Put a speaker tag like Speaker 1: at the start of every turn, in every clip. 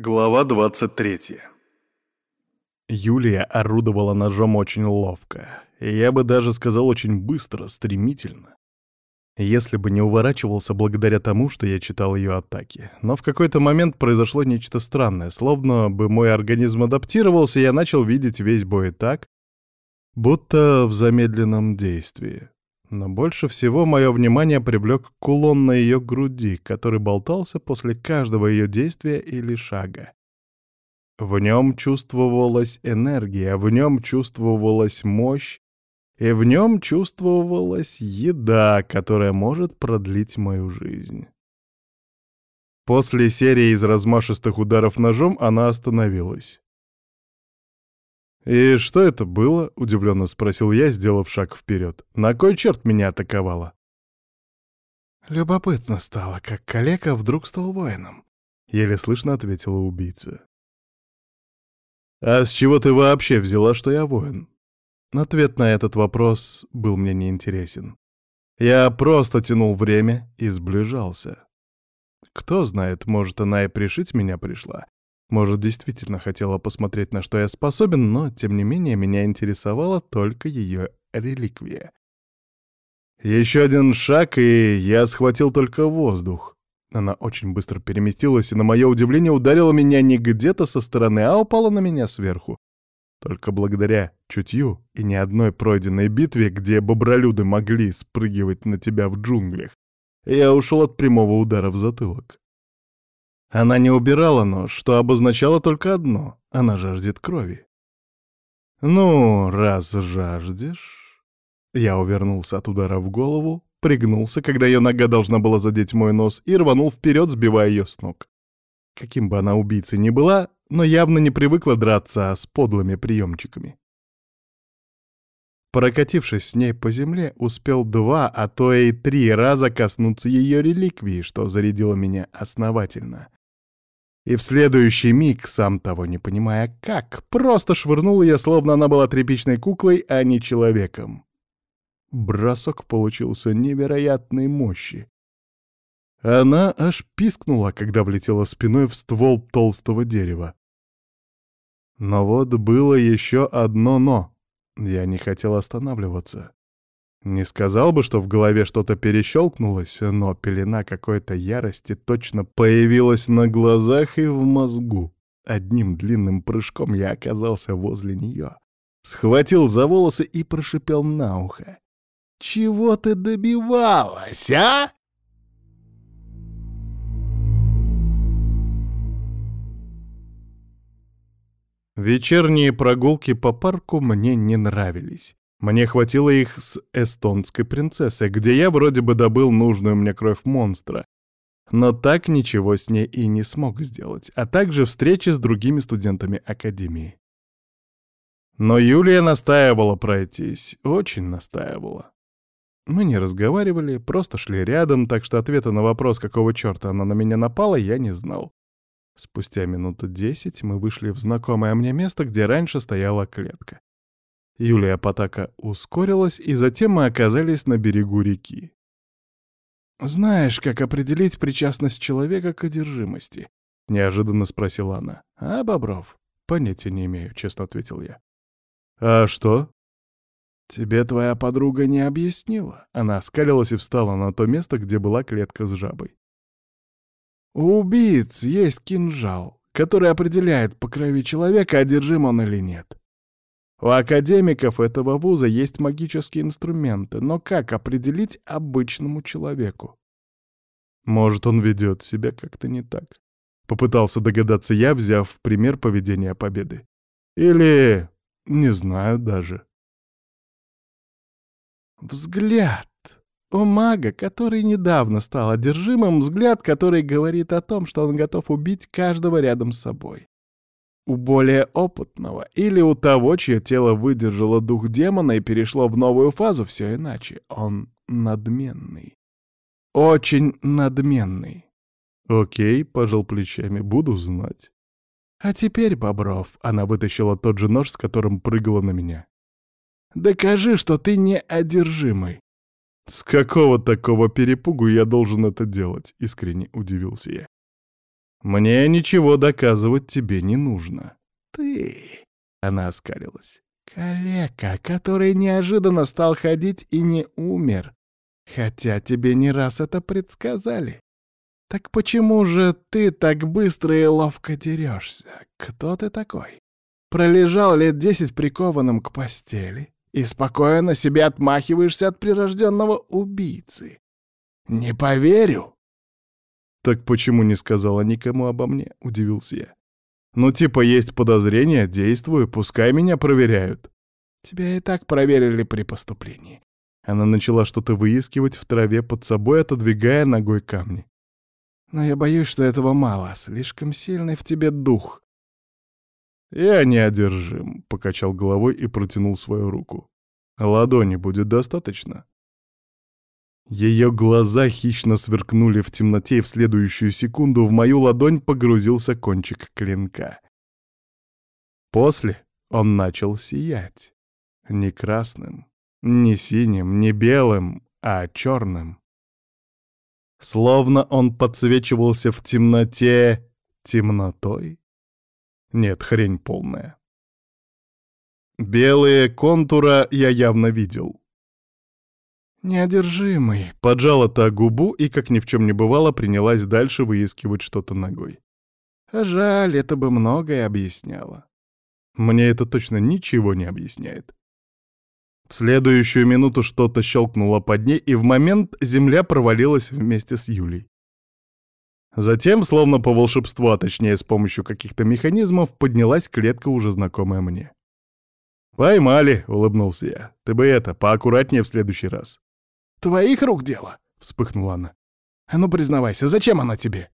Speaker 1: Глава 23 Юлия орудовала ножом очень ловко, я бы даже сказал очень быстро, стремительно. Если бы не уворачивался благодаря тому, что я читал ее атаки. Но в какой-то момент произошло нечто странное, словно бы мой организм адаптировался, я начал видеть весь бой так, будто в замедленном действии. Но больше всего мое внимание привлек кулон на ее груди, который болтался после каждого ее действия или шага. В нем чувствовалась энергия, в нем чувствовалась мощь, и в нем чувствовалась еда, которая может продлить мою жизнь. После серии из размашистых ударов ножом она остановилась. «И что это было?» — удивленно спросил я, сделав шаг вперед. «На кой черт меня атаковала?» «Любопытно стало, как калека вдруг стал воином», — еле слышно ответила убийца. «А с чего ты вообще взяла, что я воин?» Ответ на этот вопрос был мне неинтересен. Я просто тянул время и сближался. Кто знает, может, она и пришить меня пришла, может, действительно хотела посмотреть, на что я способен, но, тем не менее, меня интересовала только ее реликвия. Еще один шаг, и я схватил только воздух. Она очень быстро переместилась и, на мое удивление, ударила меня не где-то со стороны, а упала на меня сверху. Только благодаря чутью и ни одной пройденной битве, где бобролюды могли спрыгивать на тебя в джунглях, я ушел от прямого удара в затылок. Она не убирала нож, что обозначало только одно — она жаждет крови. «Ну, раз жаждешь...» Я увернулся от удара в голову, пригнулся, когда ее нога должна была задеть мой нос, и рванул вперед, сбивая ее с ног. Каким бы она убийцей ни была, но явно не привыкла драться с подлыми приемчиками. Прокатившись с ней по земле, успел два, а то и три раза коснуться ее реликвии, что зарядило меня основательно и в следующий миг, сам того не понимая как, просто швырнул ее, словно она была тряпичной куклой, а не человеком. Бросок получился невероятной мощи. Она аж пискнула, когда влетела спиной в ствол толстого дерева. Но вот было еще одно «но». Я не хотел останавливаться. Не сказал бы, что в голове что-то перещелкнулось, но пелена какой-то ярости точно появилась на глазах и в мозгу. Одним длинным прыжком я оказался возле нее. Схватил за волосы и прошипел на ухо. «Чего ты добивалась, а?» Вечерние прогулки по парку мне не нравились. Мне хватило их с эстонской принцессой, где я вроде бы добыл нужную мне кровь монстра, но так ничего с ней и не смог сделать, а также встречи с другими студентами Академии. Но Юлия настаивала пройтись, очень настаивала. Мы не разговаривали, просто шли рядом, так что ответа на вопрос, какого черта она на меня напала, я не знал. Спустя минут десять мы вышли в знакомое мне место, где раньше стояла клетка. Юлия Потака ускорилась, и затем мы оказались на берегу реки. «Знаешь, как определить причастность человека к одержимости?» — неожиданно спросила она. «А, Бобров?» «Понятия не имею», — честно ответил я. «А что?» «Тебе твоя подруга не объяснила». Она оскалилась и встала на то место, где была клетка с жабой. «У убийц есть кинжал, который определяет, по крови человека, одержим он или нет. У академиков этого вуза есть магические инструменты, но как определить обычному человеку? Может, он ведет себя как-то не так? Попытался догадаться я, взяв в пример поведения Победы. Или... не знаю даже. Взгляд. У мага, который недавно стал одержимым, взгляд, который говорит о том, что он готов убить каждого рядом с собой. У более опытного или у того, чье тело выдержало дух демона и перешло в новую фазу, все иначе. Он надменный. Очень надменный. Окей, пожал плечами, буду знать. А теперь, Бобров, она вытащила тот же нож, с которым прыгала на меня. Докажи, что ты не одержимый. С какого такого перепугу я должен это делать? Искренне удивился я. Мне ничего доказывать тебе не нужно. Ты, — она оскалилась, — калека, который неожиданно стал ходить и не умер, хотя тебе не раз это предсказали. Так почему же ты так быстро и ловко дерешься? Кто ты такой? Пролежал лет десять прикованным к постели и спокойно себе отмахиваешься от прирожденного убийцы. Не поверю. Так почему не сказала никому обо мне? Удивился я. Ну типа есть подозрения, действую, пускай меня проверяют. Тебя и так проверили при поступлении. Она начала что-то выискивать в траве под собой, отодвигая ногой камни. Но я боюсь, что этого мало, слишком сильный в тебе дух. «Я неодержим», — покачал головой и протянул свою руку. «Ладони будет достаточно?» Ее глаза хищно сверкнули в темноте, и в следующую секунду в мою ладонь погрузился кончик клинка. После он начал сиять. Не красным, не синим, не белым, а черным. Словно он подсвечивался в темноте темнотой. Нет, хрень полная. Белые контура я явно видел. «Неодержимый», — поджала та губу и, как ни в чем не бывало, принялась дальше выискивать что-то ногой. А жаль, это бы многое объясняло. Мне это точно ничего не объясняет. В следующую минуту что-то щелкнуло под ней, и в момент земля провалилась вместе с Юлей. Затем, словно по волшебству, а точнее с помощью каких-то механизмов, поднялась клетка, уже знакомая мне. «Поймали», — улыбнулся я. «Ты бы это, поаккуратнее в следующий раз». «Твоих рук дело», — вспыхнула она. «А ну признавайся, зачем она тебе?»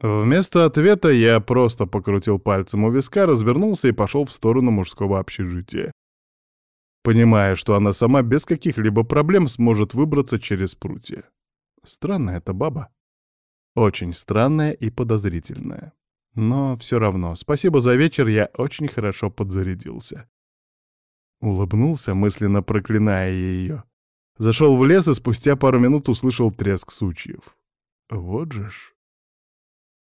Speaker 1: Вместо ответа я просто покрутил пальцем у виска, развернулся и пошел в сторону мужского общежития понимая, что она сама без каких-либо проблем сможет выбраться через прутья. Странная эта баба. Очень странная и подозрительная. Но все равно, спасибо за вечер, я очень хорошо подзарядился. Улыбнулся, мысленно проклиная ее. Зашел в лес и спустя пару минут услышал треск сучьев. Вот же ж.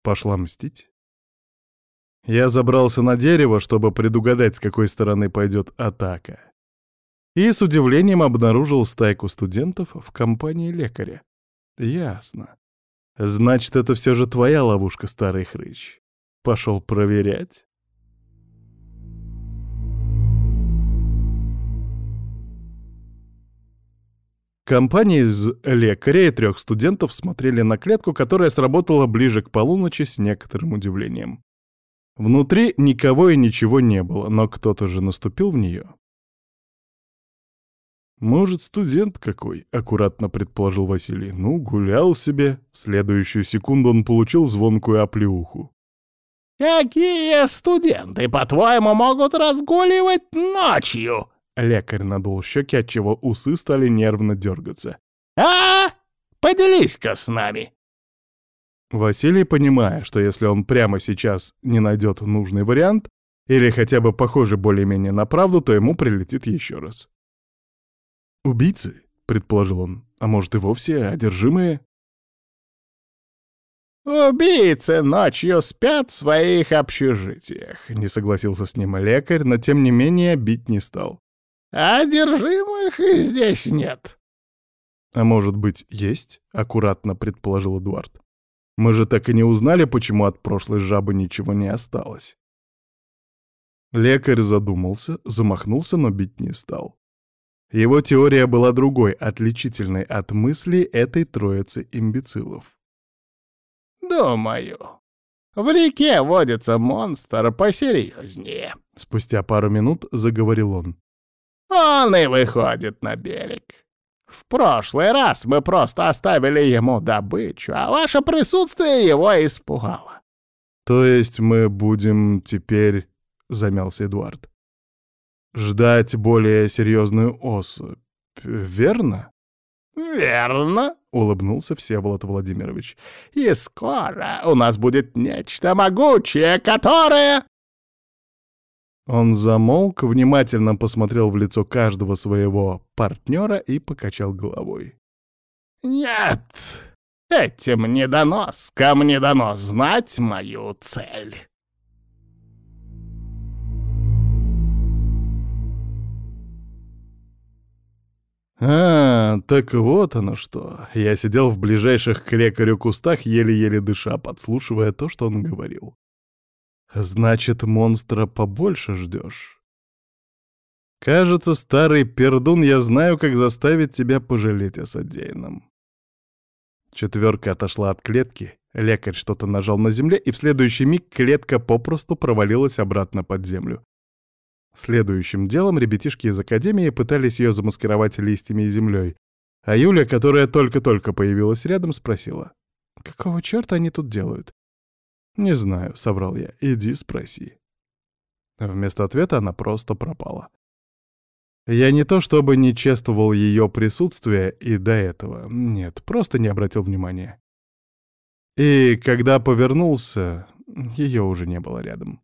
Speaker 1: Пошла мстить. Я забрался на дерево, чтобы предугадать, с какой стороны пойдет атака и с удивлением обнаружил стайку студентов в компании лекаря. Ясно. Значит, это все же твоя ловушка, старый хрыч. Пошел проверять. Компания из лекаря и трех студентов смотрели на клетку, которая сработала ближе к полуночи с некоторым удивлением. Внутри никого и ничего не было, но кто-то же наступил в нее. «Может, студент какой?» — аккуратно предположил Василий. «Ну, гулял себе». В следующую секунду он получил звонкую оплеуху.
Speaker 2: «Какие студенты, по-твоему, могут разгуливать ночью?»
Speaker 1: Лекарь надул щеки, отчего усы стали нервно дергаться.
Speaker 2: «А? Поделись-ка с нами!»
Speaker 1: Василий, понимая, что если он прямо сейчас не найдет нужный вариант, или хотя бы похожий более-менее на правду, то ему прилетит еще раз. «Убийцы?» — предположил он. «А может, и вовсе одержимые?»
Speaker 2: «Убийцы ночью спят в своих общежитиях», — не согласился с ним лекарь, но тем не менее бить не стал. «Одержимых здесь нет».
Speaker 1: «А может быть, есть?» — аккуратно предположил Эдуард. «Мы же так и не узнали, почему от прошлой жабы ничего не осталось». Лекарь задумался, замахнулся, но бить не стал. Его теория была другой, отличительной от мысли этой троицы имбецилов.
Speaker 2: «Думаю, в реке водится монстр посерьезнее», —
Speaker 1: спустя пару минут заговорил он.
Speaker 2: «Он и выходит на берег. В прошлый раз мы просто оставили ему добычу, а ваше присутствие его испугало».
Speaker 1: «То есть мы будем теперь...» — замялся Эдуард ждать более серьезную особь, верно?
Speaker 2: «Верно», — улыбнулся Всеволод Владимирович. «И скоро у нас будет нечто могучее, которое...»
Speaker 1: Он замолк, внимательно посмотрел в лицо каждого своего партнера и покачал головой.
Speaker 2: «Нет, Этим недоноскам не дано знать мою цель.
Speaker 1: А, так вот оно что. Я сидел в ближайших к лекарю кустах, еле-еле дыша, подслушивая то, что он говорил. Значит, монстра побольше ждешь. Кажется, старый пердун, я знаю, как заставить тебя пожалеть о содеянном. Четверка отошла от клетки, лекарь что-то нажал на земле, и в следующий миг клетка попросту провалилась обратно под землю. Следующим делом ребятишки из академии пытались ее замаскировать листьями и землей, а Юля, которая только-только появилась рядом, спросила, «Какого черта они тут делают?» «Не знаю», — соврал я, — «иди спроси». Вместо ответа она просто пропала. Я не то чтобы не чествовал ее присутствие и до этого, нет, просто не обратил внимания. И когда повернулся, ее уже не было рядом.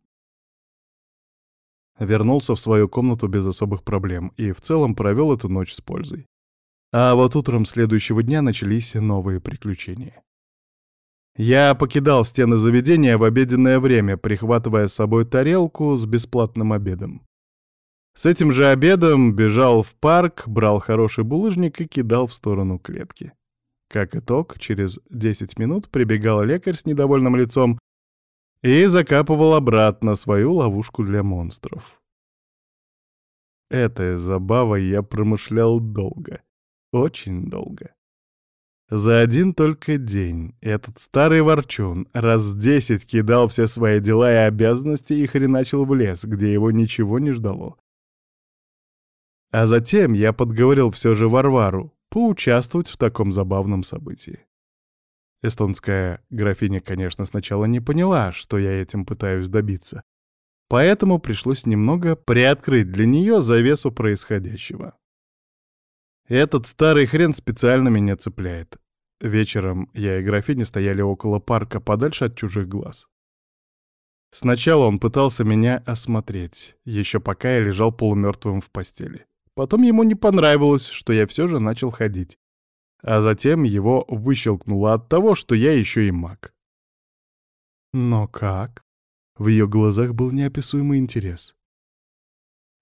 Speaker 1: Вернулся в свою комнату без особых проблем и в целом провел эту ночь с пользой. А вот утром следующего дня начались новые приключения. Я покидал стены заведения в обеденное время, прихватывая с собой тарелку с бесплатным обедом. С этим же обедом бежал в парк, брал хороший булыжник и кидал в сторону клетки. Как итог, через 10 минут прибегал лекарь с недовольным лицом и закапывал обратно свою ловушку для монстров. Этой забавой я промышлял долго, очень долго. За один только день этот старый ворчун раз десять кидал все свои дела и обязанности и хреначил в лес, где его ничего не ждало. А затем я подговорил все же Варвару поучаствовать в таком забавном событии. Эстонская графиня, конечно, сначала не поняла, что я этим пытаюсь добиться, поэтому пришлось немного приоткрыть для нее завесу происходящего. Этот старый хрен специально меня цепляет. Вечером я и графиня стояли около парка, подальше от чужих глаз. Сначала он пытался меня осмотреть, еще пока я лежал полумертвым в постели. Потом ему не понравилось, что я все же начал ходить. А затем его выщелкнуло от того, что я еще и маг. Но как? В ее глазах был неописуемый интерес.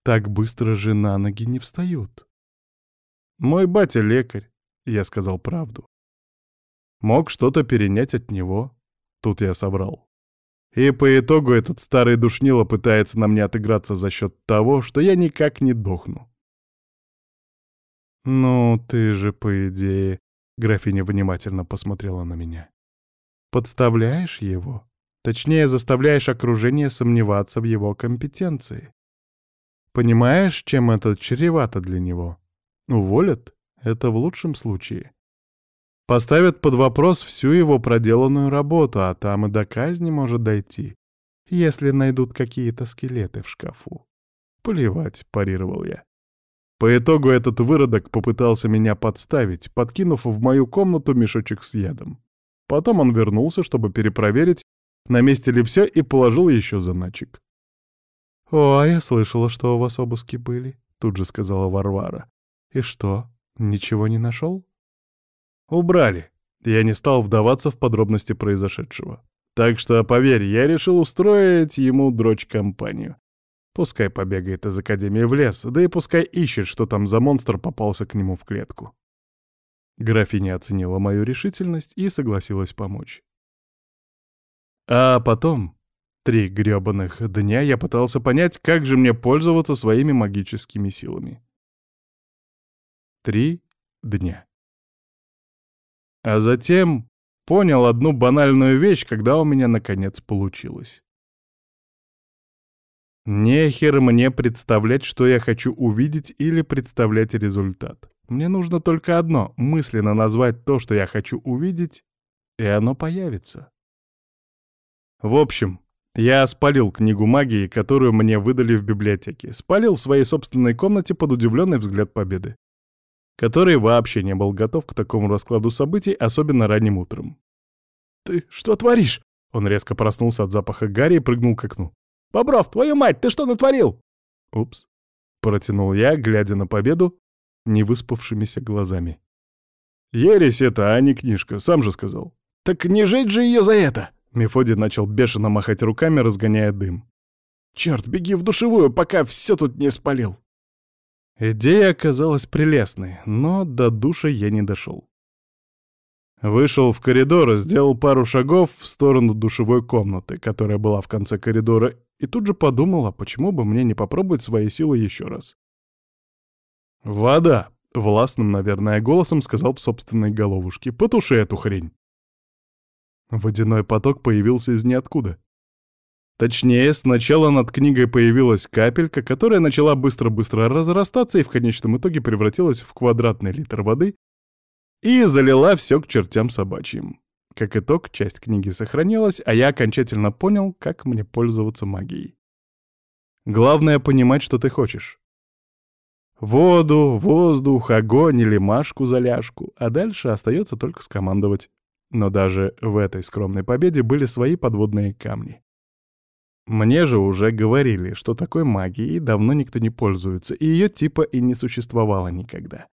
Speaker 1: Так быстро же на ноги не встают. Мой батя лекарь, я сказал правду. Мог что-то перенять от него. Тут я собрал. И по итогу этот старый душнило пытается на мне отыграться за счет того, что я никак не дохну. «Ну, ты же, по идее...» — графиня внимательно посмотрела на меня. «Подставляешь его? Точнее, заставляешь окружение сомневаться в его компетенции. Понимаешь, чем это чревато для него? Уволят? Это в лучшем случае. Поставят под вопрос всю его проделанную работу, а там и до казни может дойти, если найдут какие-то скелеты в шкафу. Плевать, парировал я. По итогу этот выродок попытался меня подставить, подкинув в мою комнату мешочек с ядом. Потом он вернулся, чтобы перепроверить, на месте ли все, и положил еще заначек. «О, а я слышала, что у вас обыски были», — тут же сказала Варвара. «И что, ничего не нашел?» «Убрали». Я не стал вдаваться в подробности произошедшего. Так что, поверь, я решил устроить ему дрочь-компанию. Пускай побегает из Академии в лес, да и пускай ищет, что там за монстр попался к нему в клетку. Графиня оценила мою решительность и согласилась помочь. А потом, три грёбаных дня, я пытался понять, как же мне пользоваться своими магическими силами. Три дня. А затем понял одну банальную вещь, когда у меня наконец получилось. Нехер мне представлять, что я хочу увидеть или представлять результат. Мне нужно только одно — мысленно назвать то, что я хочу увидеть, и оно появится. В общем, я спалил книгу магии, которую мне выдали в библиотеке. Спалил в своей собственной комнате под удивленный взгляд Победы, который вообще не был готов к такому раскладу событий, особенно ранним утром. «Ты что творишь?» Он резко проснулся от запаха гари и прыгнул к окну. «Бобров, твою мать, ты что натворил?» «Упс», — протянул я, глядя на победу невыспавшимися глазами. Ересь это, а не книжка, сам же сказал.
Speaker 2: Так не жить же ее за это!
Speaker 1: Мефодий начал бешено махать руками, разгоняя дым.
Speaker 2: Черт, беги в душевую, пока все тут не спалил.
Speaker 1: Идея оказалась прелестной, но до душа я не дошел. Вышел в коридор сделал пару шагов в сторону душевой комнаты, которая была в конце коридора, и тут же подумал, а почему бы мне не попробовать свои силы еще раз. «Вода!» — властным, наверное, голосом сказал в собственной головушке. «Потуши эту хрень!» Водяной поток появился из ниоткуда. Точнее, сначала над книгой появилась капелька, которая начала быстро-быстро разрастаться и в конечном итоге превратилась в квадратный литр воды и залила все к чертям собачьим. Как итог, часть книги сохранилась, а я окончательно понял, как мне пользоваться магией. Главное — понимать, что ты хочешь. Воду, воздух, огонь или машку за ляжку, а дальше остается только скомандовать. Но даже в этой скромной победе были свои подводные камни. Мне же уже говорили, что такой магией давно никто не пользуется, и ее типа и не существовало никогда.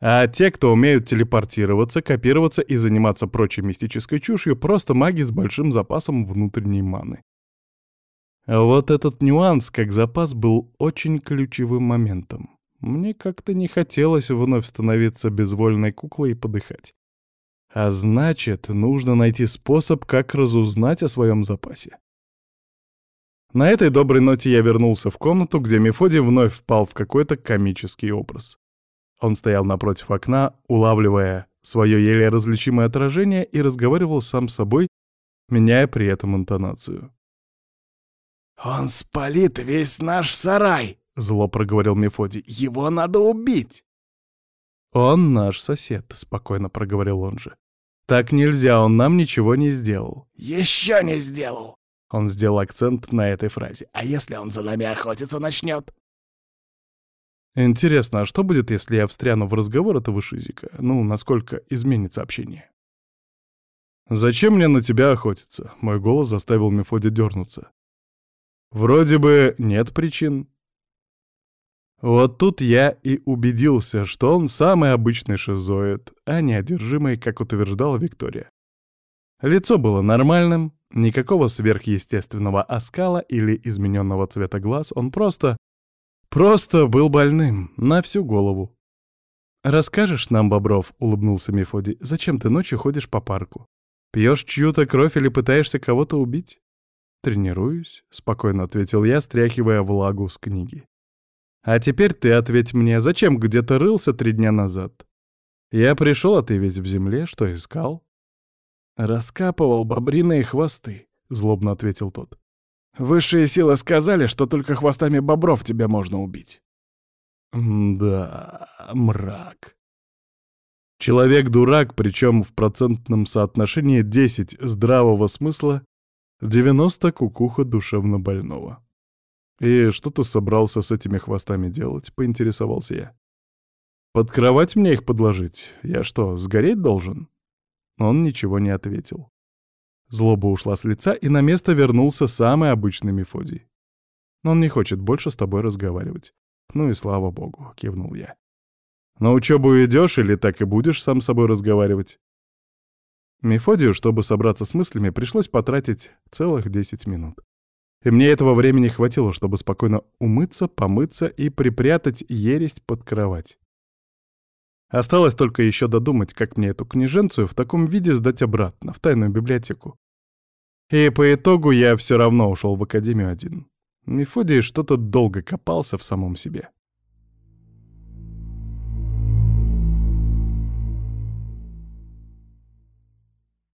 Speaker 1: А те, кто умеют телепортироваться, копироваться и заниматься прочей мистической чушью, просто маги с большим запасом внутренней маны. Вот этот нюанс, как запас, был очень ключевым моментом. Мне как-то не хотелось вновь становиться безвольной куклой и подыхать. А значит, нужно найти способ, как разузнать о своем запасе. На этой доброй ноте я вернулся в комнату, где Мефодий вновь впал в какой-то комический образ. Он стоял напротив окна, улавливая свое еле различимое отражение и разговаривал сам с собой, меняя при этом интонацию.
Speaker 2: «Он спалит весь наш сарай!» — зло проговорил Мефодий. «Его надо убить!»
Speaker 1: «Он наш сосед», — спокойно проговорил он же. «Так нельзя, он нам ничего не сделал».
Speaker 2: «Еще не сделал!» Он сделал акцент на этой фразе. «А если он за нами охотиться начнет?»
Speaker 1: Интересно, а что будет, если я встряну в разговор этого шизика? Ну, насколько изменится общение? «Зачем мне на тебя охотиться?» — мой голос заставил Мефоди дернуться. «Вроде бы нет причин». Вот тут я и убедился, что он самый обычный шизоид, а не одержимый, как утверждала Виктория. Лицо было нормальным, Никакого сверхъестественного оскала или измененного цвета глаз, он просто... Просто был больным, на всю голову. «Расскажешь нам, Бобров?» — улыбнулся Мефодий. «Зачем ты ночью ходишь по парку? Пьешь чью-то кровь или пытаешься кого-то убить?» «Тренируюсь», — спокойно ответил я, стряхивая влагу с книги. «А теперь ты ответь мне, зачем где-то рылся три дня назад? Я пришел, а ты весь в земле, что искал?»
Speaker 2: «Раскапывал бобриные хвосты», — злобно ответил тот. «Высшие силы сказали, что только хвостами бобров тебя можно убить».
Speaker 1: «Да, мрак». Человек-дурак, причем в процентном соотношении 10 здравого смысла, 90 кукуха душевно больного. «И что ты собрался с этими хвостами делать?» — поинтересовался я. «Под кровать мне их подложить? Я что, сгореть должен?» Он ничего не ответил. Злоба ушла с лица, и на место вернулся самый обычный Мефодий. «Он не хочет больше с тобой разговаривать». «Ну и слава богу», — кивнул я. «На учебу идешь или так и будешь сам с собой разговаривать?» Мефодию, чтобы собраться с мыслями, пришлось потратить целых 10 минут. И мне этого времени хватило, чтобы спокойно умыться, помыться и припрятать ересть под кровать. Осталось только еще додумать, как мне эту книженцию в таком виде сдать обратно, в тайную библиотеку. И по итогу я все равно ушел в академию один. Мефодий что-то долго копался в самом себе.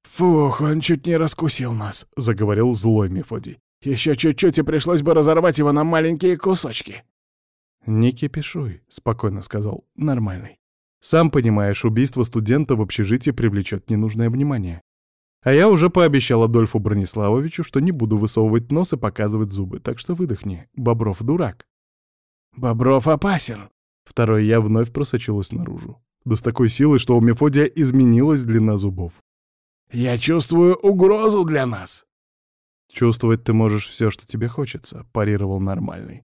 Speaker 2: «Фух, он чуть не раскусил нас», — заговорил злой Мефодий. «Еще чуть-чуть, и пришлось бы разорвать его на маленькие кусочки».
Speaker 1: «Не кипишуй», — спокойно сказал нормальный. Сам понимаешь, убийство студента в общежитии привлечет ненужное внимание. А я уже пообещал Адольфу Брониславовичу, что не буду высовывать нос и показывать зубы, так что выдохни. Бобров дурак.
Speaker 2: Бобров опасен.
Speaker 1: Второе я вновь просочилась наружу. Да с такой силой, что у Мефодия изменилась длина зубов.
Speaker 2: Я чувствую угрозу для нас.
Speaker 1: Чувствовать ты можешь все, что тебе хочется, парировал нормальный.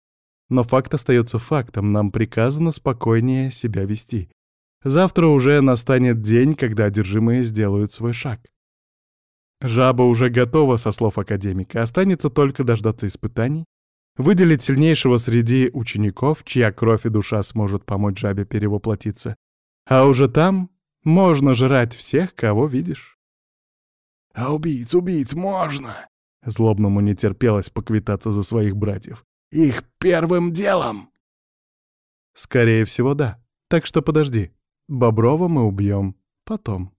Speaker 1: Но факт остается фактом, нам приказано спокойнее себя вести. Завтра уже настанет день, когда одержимые сделают свой шаг. Жаба уже готова, со слов академика, останется только дождаться испытаний, выделить сильнейшего среди учеников, чья кровь и душа сможет помочь жабе перевоплотиться. А уже там можно жрать всех, кого видишь.
Speaker 2: «А убийц, убийц можно!»
Speaker 1: Злобному не терпелось поквитаться за своих братьев.
Speaker 2: «Их первым делом!»
Speaker 1: «Скорее всего, да. Так что подожди. Боброва мы убьем потом».